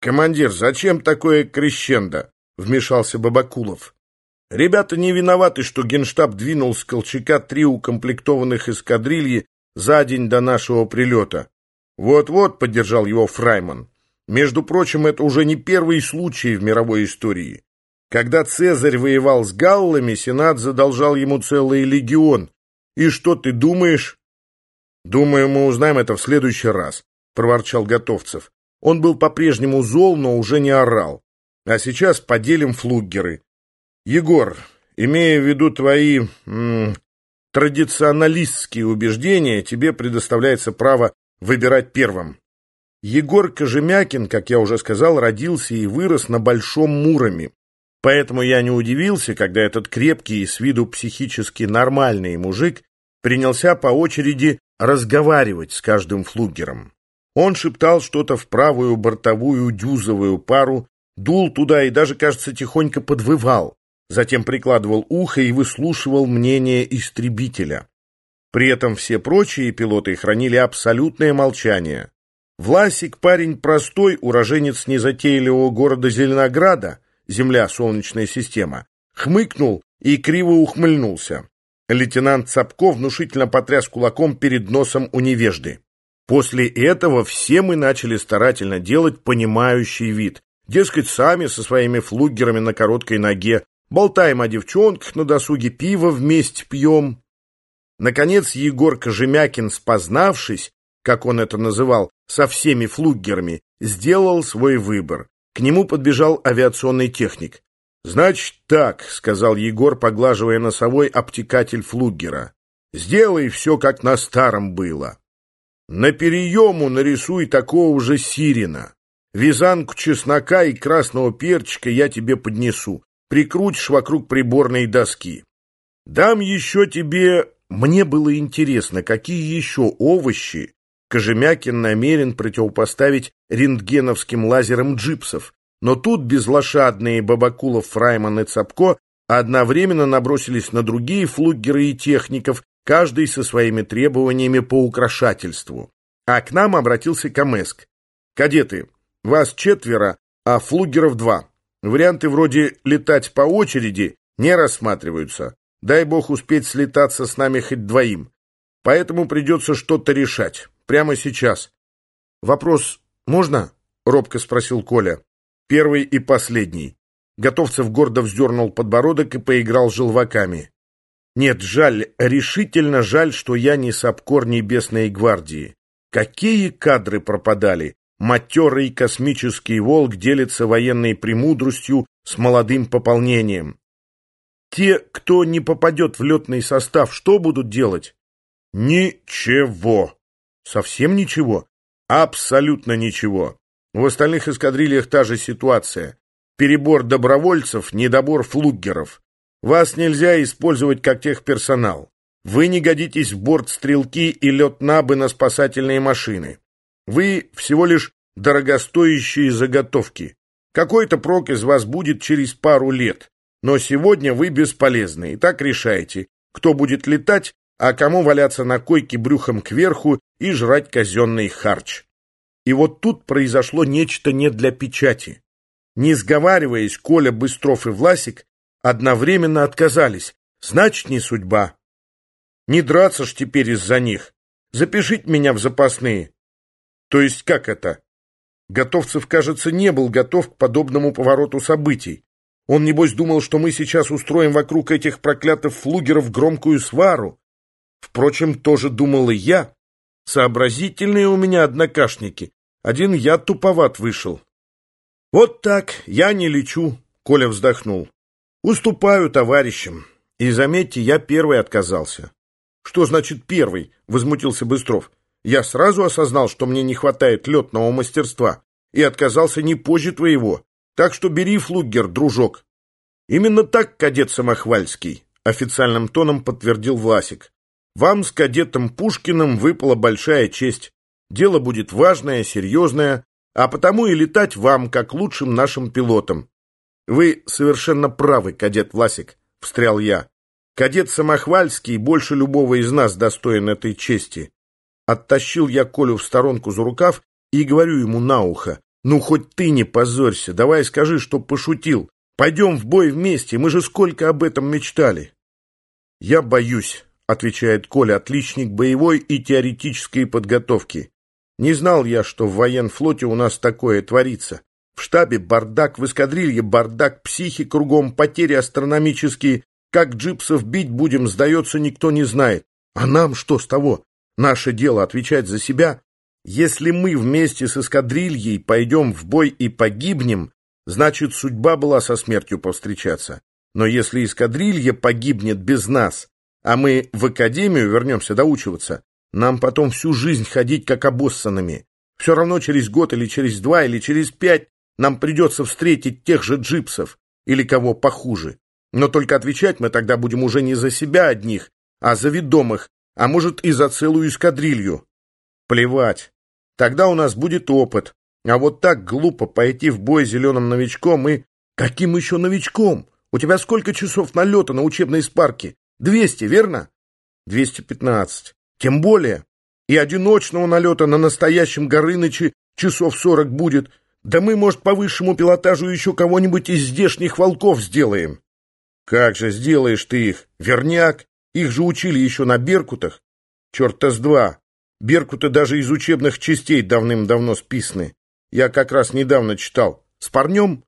«Командир, зачем такое крещендо?» — вмешался Бабакулов. «Ребята не виноваты, что генштаб двинул с Колчака три укомплектованных эскадрильи за день до нашего прилета. Вот-вот, — поддержал его Фрайман. Между прочим, это уже не первый случай в мировой истории. Когда Цезарь воевал с галлами, Сенат задолжал ему целый легион. И что ты думаешь? Думаю, мы узнаем это в следующий раз, — проворчал Готовцев. Он был по-прежнему зол, но уже не орал. А сейчас поделим флуггеры. Егор, имея в виду твои м, традиционалистские убеждения, тебе предоставляется право выбирать первым. Егор Кожемякин, как я уже сказал, родился и вырос на Большом Муроме. Поэтому я не удивился, когда этот крепкий и с виду психически нормальный мужик принялся по очереди разговаривать с каждым флугером. Он шептал что-то в правую бортовую дюзовую пару, дул туда и даже, кажется, тихонько подвывал, затем прикладывал ухо и выслушивал мнение истребителя. При этом все прочие пилоты хранили абсолютное молчание. Власик парень простой, уроженец незатейливого города Зеленограда, земля Солнечная система, хмыкнул и криво ухмыльнулся. Лейтенант Цапков внушительно потряс кулаком перед носом у невежды. После этого все мы начали старательно делать понимающий вид. Дескать, сами со своими флугерами на короткой ноге, болтаем о девчонках на досуге, пиво вместе пьем. Наконец Егор Кожемякин, спознавшись, как он это называл, со всеми флугерами, сделал свой выбор. К нему подбежал авиационный техник. «Значит так», — сказал Егор, поглаживая носовой обтекатель флугера. «Сделай все, как на старом было». На переему нарисуй такого же сирена. Вязанку чеснока и красного перчика я тебе поднесу. Прикрутишь вокруг приборной доски. Дам еще тебе... Мне было интересно, какие еще овощи Кожемякин намерен противопоставить рентгеновским лазерам джипсов. Но тут безлошадные Бабакулов, Фрайман и Цапко одновременно набросились на другие флугеры и техников, каждый со своими требованиями по украшательству. А к нам обратился Камеск. «Кадеты, вас четверо, а флугеров два. Варианты вроде «летать по очереди» не рассматриваются. Дай бог успеть слетаться с нами хоть двоим. Поэтому придется что-то решать. Прямо сейчас. Вопрос можно? Робко спросил Коля. Первый и последний. Готовцев гордо вздернул подбородок и поиграл желваками. Нет, жаль, решительно жаль, что я не сапкор Небесной гвардии. Какие кадры пропадали! Матерый космический волк делится военной премудростью с молодым пополнением. Те, кто не попадет в летный состав, что будут делать? Ничего. Совсем ничего? Абсолютно ничего. В остальных эскадрильях та же ситуация. Перебор добровольцев, недобор флуггеров. Вас нельзя использовать как техперсонал. Вы не годитесь в борт стрелки и летнабы на спасательные машины. Вы всего лишь дорогостоящие заготовки. Какой-то прок из вас будет через пару лет. Но сегодня вы бесполезны. И так решайте, кто будет летать, а кому валяться на койке брюхом кверху и жрать казенный харч. И вот тут произошло нечто не для печати. Не сговариваясь, Коля, Быстров и Власик одновременно отказались. Значит, не судьба. Не драться ж теперь из-за них. Запишите меня в запасные. То есть как это? Готовцев, кажется, не был готов к подобному повороту событий. Он, небось, думал, что мы сейчас устроим вокруг этих проклятых флугеров громкую свару. Впрочем, тоже думал и я. Сообразительные у меня однокашники. Один я туповат вышел. Вот так, я не лечу, Коля вздохнул. Уступаю товарищам. И заметьте, я первый отказался. Что значит первый? Возмутился Быстров. Я сразу осознал, что мне не хватает летного мастерства, и отказался не позже твоего. Так что бери флугер, дружок. Именно так, кадет Самохвальский, официальным тоном подтвердил Власик. Вам с кадетом Пушкиным выпала большая честь. Дело будет важное, серьезное, а потому и летать вам, как лучшим нашим пилотам. «Вы совершенно правы, кадет Власик», — встрял я. «Кадет Самохвальский больше любого из нас достоин этой чести». Оттащил я Колю в сторонку за рукав и говорю ему на ухо. Ну, хоть ты не позорься, давай скажи, что пошутил. Пойдем в бой вместе, мы же сколько об этом мечтали. Я боюсь, отвечает Коля, отличник боевой и теоретической подготовки. Не знал я, что в военфлоте у нас такое творится. В штабе бардак, в эскадрилье бардак, психи кругом, потери астрономические. Как джипсов бить будем, сдается, никто не знает. А нам что с того? Наше дело отвечать за себя. Если мы вместе с эскадрильей пойдем в бой и погибнем, значит, судьба была со смертью повстречаться. Но если эскадрилья погибнет без нас, а мы в академию вернемся доучиваться, нам потом всю жизнь ходить как обоссанными. Все равно через год или через два или через пять нам придется встретить тех же джипсов или кого похуже. Но только отвечать мы тогда будем уже не за себя одних, а за ведомых, а может и за целую эскадрилью. Плевать. Тогда у нас будет опыт. А вот так глупо пойти в бой зеленым новичком и... Каким еще новичком? У тебя сколько часов налета на учебной спарке? Двести, верно? Двести пятнадцать. Тем более. И одиночного налета на настоящем Горыныче часов сорок будет. Да мы, может, по высшему пилотажу еще кого-нибудь из здешних волков сделаем. Как же сделаешь ты их? Верняк. Их же учили еще на Беркутах. Черт-то с два. Беркуты даже из учебных частей давным-давно списаны. Я как раз недавно читал. С парнем?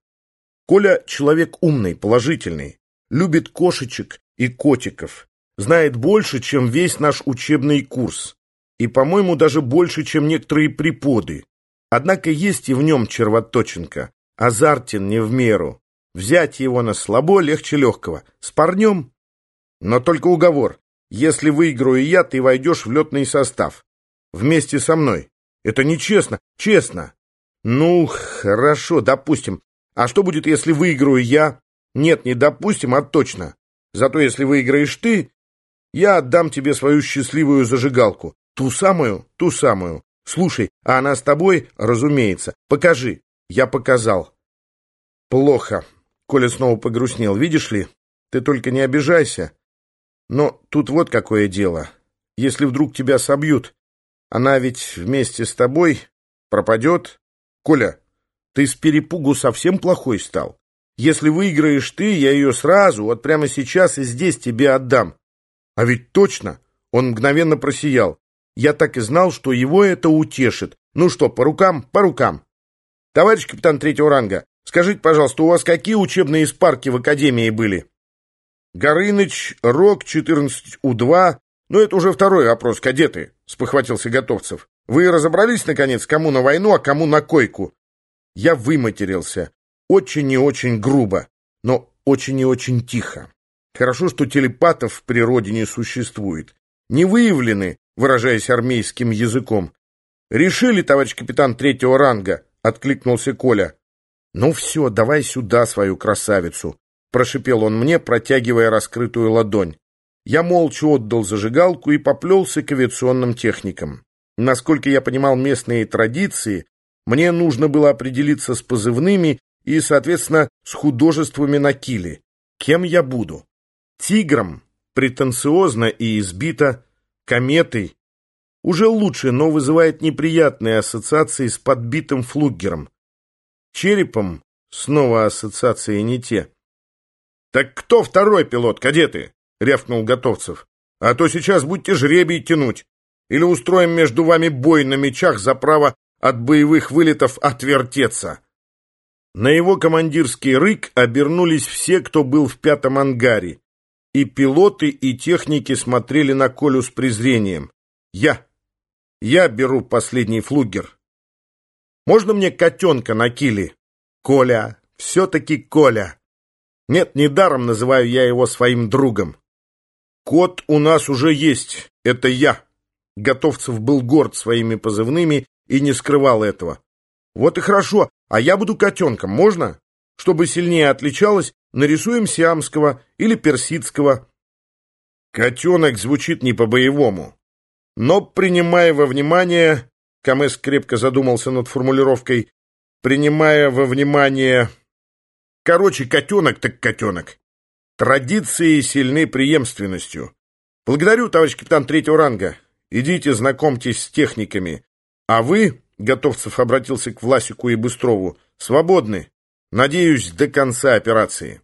Коля человек умный, положительный. Любит кошечек и котиков. Знает больше, чем весь наш учебный курс. И, по-моему, даже больше, чем некоторые преподы. Однако есть и в нем червоточинка. Азартен не в меру. Взять его на слабо легче легкого. С парнем? Но только уговор. Если выиграю я, ты войдешь в летный состав. Вместе со мной. Это нечестно. Честно. Ну, хорошо, допустим. А что будет, если выиграю я? Нет, не допустим, а точно. Зато если выиграешь ты, я отдам тебе свою счастливую зажигалку. Ту самую, ту самую. Слушай, а она с тобой? Разумеется. Покажи. Я показал. Плохо. Коля снова погрустнел. Видишь ли, ты только не обижайся. Но тут вот какое дело. Если вдруг тебя собьют, она ведь вместе с тобой пропадет. Коля, ты с перепугу совсем плохой стал. Если выиграешь ты, я ее сразу, вот прямо сейчас и здесь тебе отдам. А ведь точно, он мгновенно просиял. Я так и знал, что его это утешит. Ну что, по рукам, по рукам. Товарищ капитан третьего ранга, скажите, пожалуйста, у вас какие учебные спарки в академии были? Горыныч, Рок, 14У2. Ну, это уже второй вопрос, кадеты, спохватился Готовцев. Вы разобрались, наконец, кому на войну, а кому на койку? Я выматерился. Очень и очень грубо, но очень и очень тихо. Хорошо, что телепатов в природе не существует. Не выявлены, выражаясь армейским языком. «Решили, товарищ капитан третьего ранга», — откликнулся Коля. «Ну все, давай сюда свою красавицу», — прошипел он мне, протягивая раскрытую ладонь. Я молча отдал зажигалку и поплелся к авиационным техникам. Насколько я понимал местные традиции, мне нужно было определиться с позывными и, соответственно, с художествами на киле. Кем я буду? Тигром, претенциозно и избито, кометой. Уже лучше, но вызывает неприятные ассоциации с подбитым флуггером. Черепом снова ассоциации не те. «Так кто второй пилот, кадеты?» — рявкнул Готовцев. «А то сейчас будьте жребий тянуть. Или устроим между вами бой на мечах за право от боевых вылетов отвертеться». На его командирский рык обернулись все, кто был в пятом ангаре. И пилоты, и техники смотрели на Колю с презрением. Я. Я беру последний флугер. Можно мне котенка на киле? Коля. Все-таки Коля. Нет, недаром называю я его своим другом. Кот у нас уже есть. Это я. Готовцев был горд своими позывными и не скрывал этого. Вот и хорошо. А я буду котенком, можно? Чтобы сильнее отличалось, нарисуем сиамского или персидского. Котенок звучит не по-боевому. Но, принимая во внимание, Камес крепко задумался над формулировкой, принимая во внимание... Короче, котенок так котенок. Традиции сильны преемственностью. Благодарю, товарищ капитан третьего ранга. Идите знакомьтесь с техниками. А вы, Готовцев обратился к Власику и Быстрову. «Свободны. Надеюсь, до конца операции».